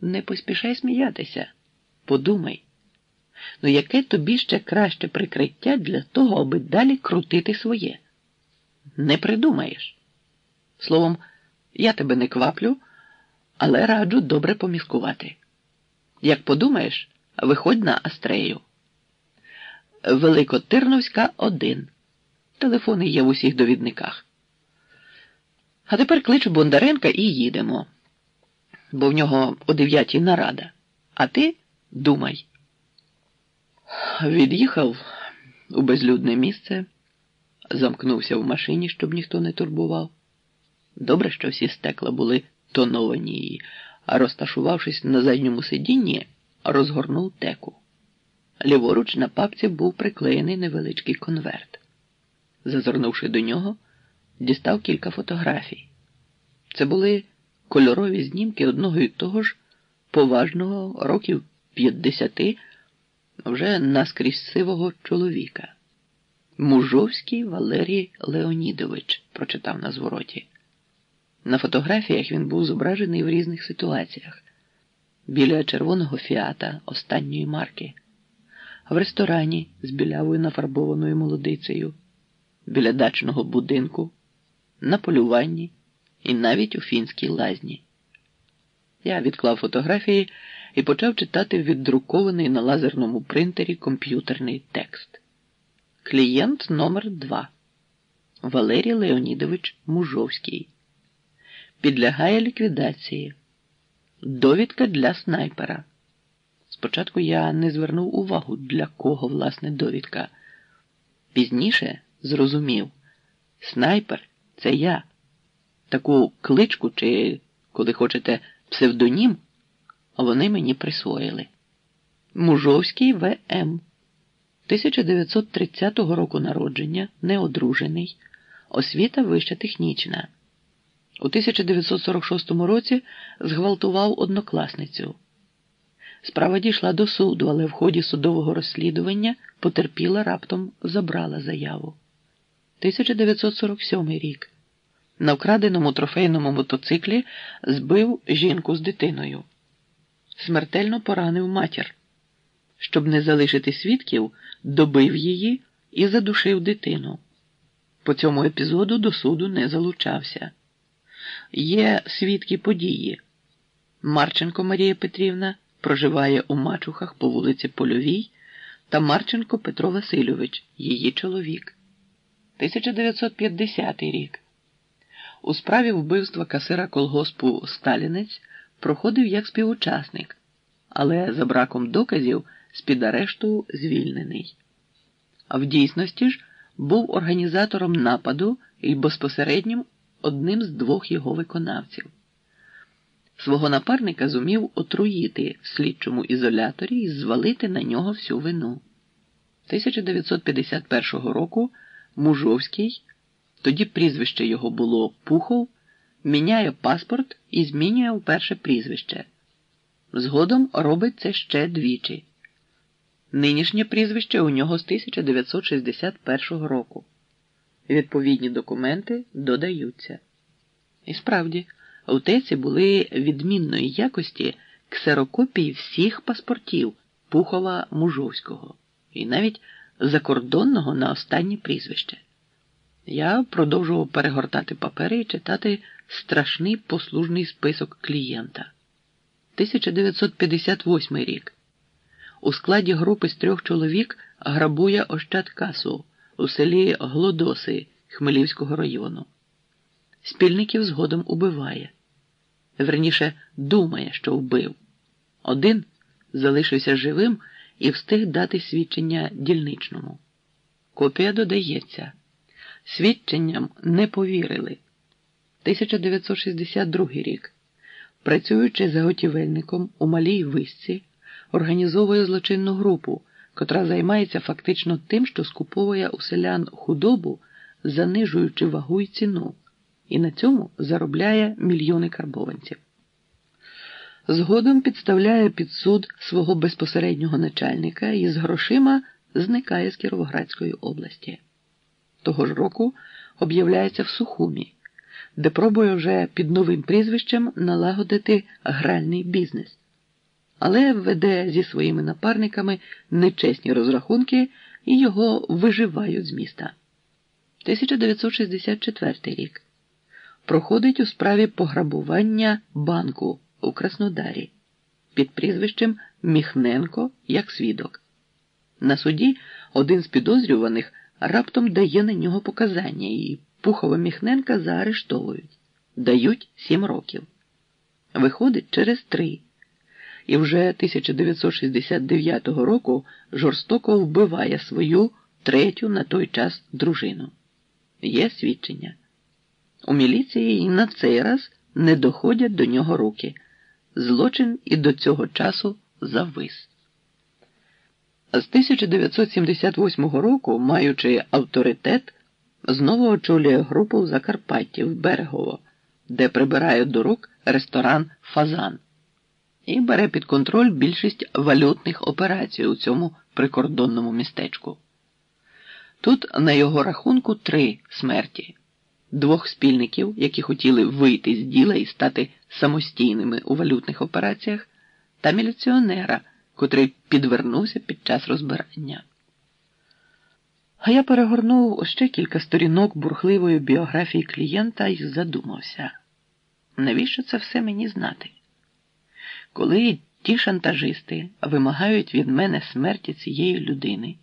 Не поспішай сміятися. Подумай, ну яке тобі ще краще прикриття для того, аби далі крутити своє? Не придумаєш. Словом, я тебе не кваплю, але раджу добре поміскувати. Як подумаєш, виходь на Астрею. Великотирновська 1. Телефони є в усіх довідниках. А тепер кличу Бондаренка і їдемо, бо в нього о дев'ятій нарада. А ти думай. Від'їхав у безлюдне місце, замкнувся в машині, щоб ніхто не турбував. Добре, що всі стекла були тоновані, а розташувавшись на задньому сидінні, розгорнув теку. Ліворуч на папці був приклеєний невеличкий конверт. Зазирнувши до нього, дістав кілька фотографій. Це були кольорові знімки одного і того ж поважного років 50 вже наскрізь сивого чоловіка. Мужовський Валерій Леонідович, прочитав на звороті. На фотографіях він був зображений в різних ситуаціях. Біля червоного фіата останньої марки, в ресторані з білявою нафарбованою молодицею, біля дачного будинку, на полюванні і навіть у фінській лазні. Я відклав фотографії і почав читати віддрукований на лазерному принтері комп'ютерний текст. Клієнт номер 2 Валерій Леонідович Мужовський. Підлягає ліквідації. Довідка для снайпера. Спочатку я не звернув увагу, для кого власне довідка. Пізніше зрозумів, снайпер це я. Таку кличку чи, коли хочете, псевдонім, вони мені присвоїли. Мужовський В.М. 1930 року народження, неодружений, освіта вища технічна. У 1946 році зґвалтував однокласницю. Справа дійшла до суду, але в ході судового розслідування потерпіла раптом забрала заяву. 1947 рік. На вкраденому трофейному мотоциклі збив жінку з дитиною. Смертельно поранив матір. Щоб не залишити свідків, добив її і задушив дитину. По цьому епізоду до суду не залучався. Є свідки події. Марченко Марія Петрівна проживає у Мачухах по вулиці Польовій та Марченко Петро Васильович, її чоловік. 1950 рік. У справі вбивства касира колгоспу Сталінець проходив як співучасник, але за браком доказів з-під арешту звільнений. А в дійсності ж був організатором нападу і безпосереднім одним з двох його виконавців. Свого напарника зумів отруїти в слідчому ізоляторі і звалити на нього всю вину. 1951 року Мужовський, тоді прізвище його було Пухов, міняє паспорт і змінює вперше прізвище. Згодом робить це ще двічі. Нинішнє прізвище у нього з 1961 року. Відповідні документи додаються. І справді, у теці були відмінної якості ксерокопії всіх паспортів Пухова Мужовського і навіть закордонного на останнє прізвище. Я продовжував перегортати папери і читати страшний послужний список клієнта. 1958 рік. У складі групи з трьох чоловік грабує Ощадкасу у селі Глодоси Хмелівського району. Спільників згодом убиває. Верніше думає, що вбив. Один залишився живим і встиг дати свідчення дільничному. Копія додається. Свідченням не повірили. 1962 рік. Працюючи заготівельником у малій висці, організовує злочинну групу, котра займається фактично тим, що скуповує у селян худобу, занижуючи вагу й ціну, і на цьому заробляє мільйони карбованців. Згодом підставляє під суд свого безпосереднього начальника і з грошима зникає з Кіровоградської області. Того ж року об'являється в Сухумі, де пробує вже під новим прізвищем налагодити гральний бізнес. але веде зі своїми напарниками нечесні розрахунки і його виживають з міста. 1964 рік проходить у справі пограбування банку у Краснодарі під прізвищем Міхненко як свідок. На суді один з підозрюваних раптом дає на нього показання і Пухова Міхненка заарештовують, дають сім років. Виходить через три. І вже 1969 року жорстоко вбиває свою третю на той час дружину. Є свідчення. У міліції і на цей раз не доходять до нього руки. Злочин і до цього часу завис. З 1978 року, маючи авторитет, знову очолює групу в Закарпатті в Берегово, де прибирає до рук ресторан Фазан і бере під контроль більшість валютних операцій у цьому прикордонному містечку. Тут на його рахунку три смерті двох спільників, які хотіли вийти з діла і стати самостійними у валютних операціях, та міліціонера, котрий підвернувся під час розбирання. А я перегорнув ще кілька сторінок бурхливої біографії клієнта і задумався, навіщо це все мені знати? Коли ті шантажисти вимагають від мене смерті цієї людини,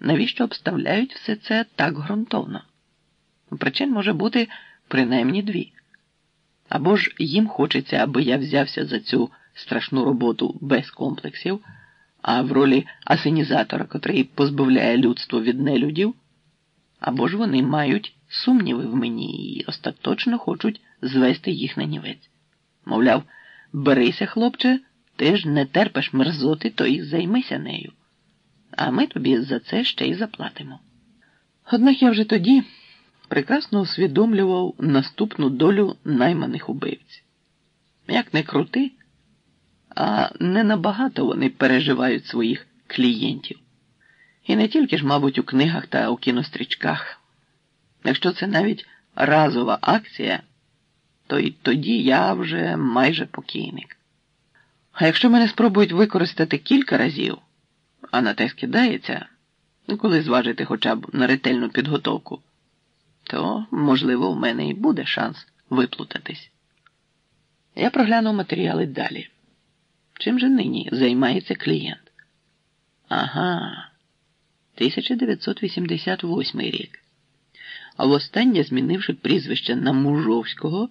навіщо обставляють все це так ґрунтовно? Причин може бути принаймні дві. Або ж їм хочеться, аби я взявся за цю страшну роботу без комплексів, а в ролі асенізатора, котрий позбавляє людство від нелюдів, або ж вони мають сумніви в мені і остаточно хочуть звести їх на нівець. Мовляв, берися, хлопче, ти ж не терпиш мерзоти, то і займися нею. А ми тобі за це ще й заплатимо. Однак я вже тоді прекрасно усвідомлював наступну долю найманих убивців. Як не крути, а не набагато вони переживають своїх клієнтів. І не тільки ж, мабуть, у книгах та у кінострічках. Якщо це навіть разова акція, то й тоді я вже майже покійник. А якщо мене спробують використати кілька разів, а на те скидається, ну, коли зважити хоча б на ретельну підготовку, то, можливо, у мене і буде шанс виплутатись. Я проглянув матеріали далі. Чим же нині займається клієнт? Ага, 1988 рік. А востаннє, змінивши прізвище на Мужовського,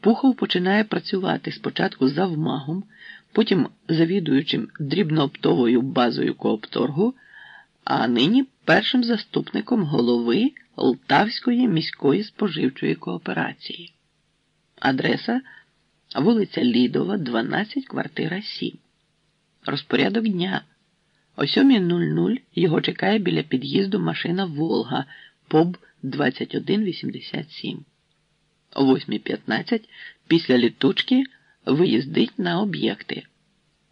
Пухов починає працювати спочатку завмагом, потім завідуючим дрібнооптовою базою коопторгу, а нині першим заступником голови Лтавської міської споживчої кооперації. Адреса вулиця Лідова, 12, квартира 7. Розпорядок дня. О 7.00 його чекає біля під'їзду машина Волга ПОБ 2187. О 8.15 після літучки виїздить на об'єкти.